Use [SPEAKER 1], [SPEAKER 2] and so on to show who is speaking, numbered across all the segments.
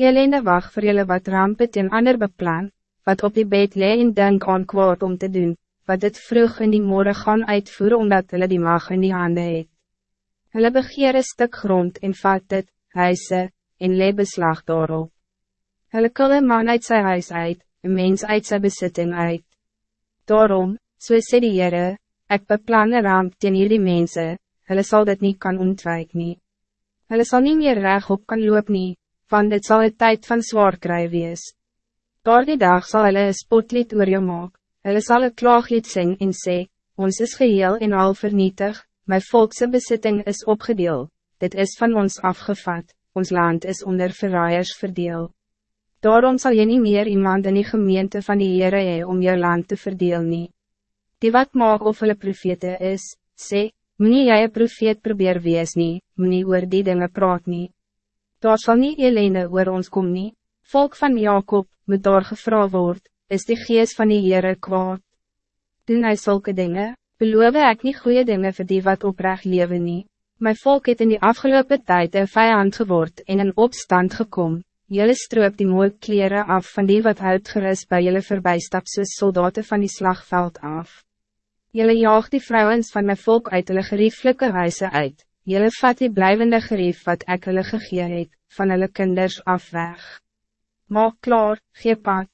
[SPEAKER 1] Jelene wacht voor jullie wat ramp het en ander beplan, wat op die bed lee en denk aan kwaad om te doen, wat het vroeg in die morgen gaan uitvoeren omdat hulle die mag in die hande het. Hulle begeer een stuk grond en vat dit, huise, en lee beslag daarop. Hulle kul een man uit sy huis uit, een mens uit sy besitting uit. Daarom, so sê die Heere, ek beplan een ramp teen hierdie mense, hulle sal dit niet kan ontwijk nie. Hulle sal nie meer reg op kan loop nie, want dit zal het tijd van zwaar kry wees. Door die dag zal hulle een spotlied oor jou maak, hulle sal een klaaglied sing en sê, ons is geheel en al vernietig, my volkse besitting is opgedeel, dit is van ons afgevat, ons land is onder verraaiers verdeel. Daarom zal je niet meer iemand in die gemeente van die Heere hee om jou land te verdeel nie. Die wat maak of hulle profete is, sê, moet jy een profeet probeer wees nie, moet nie oor die dinge praat nie. Daar zal niet ellende oor ons kom nie. Volk van Jacob, moet daar gevra word, is die geest van die Heere kwaad. Doen hy zulke dingen, beloof ek nie goede dingen vir die wat oprecht leven nie. My volk het in die afgelopen tijd een vijand geword en in opstand gekom. Jullie stroop die mooie kleren af van die wat uitgerust bij jullie voorbijstap soos soldaten van die slagveld af. Jullie jaag die vrouwens van mijn volk uit hulle gerieflike huise uit. Jelle vat die blijvende gerief wat ek hulle gegee het, van hulle kinders af weg. Maak klaar, gee pad.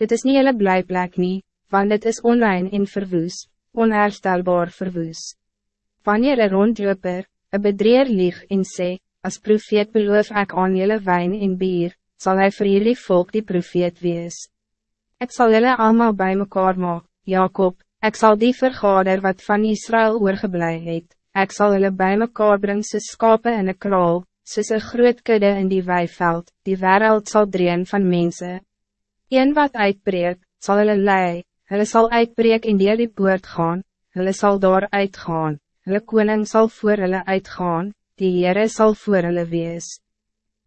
[SPEAKER 1] Dit is niet jelle blijplek nie, want dit is online en verwoes, onherstelbaar verwoes. Wanneer een rondloper, een bedreer lieg en sê, als profeet beloof ek aan jelle wijn en bier, zal hij vir jullie volk die profeet wees. Ik zal jullie allemaal bij mekaar maak, Jacob, ik zal die vergader wat van Israël oorgeblij het, Ik zal hulle bij mekaar bring soos skape in een kraal, soos een groot kudde in die weiveld, die wereld zal dreen van mensen. Een wat uitbreek, zal hulle lei, hulle sal uitbreek en die die poort gaan, hulle sal daar uitgaan, hulle koning zal voor hulle uitgaan, die Heere sal voor hulle wees.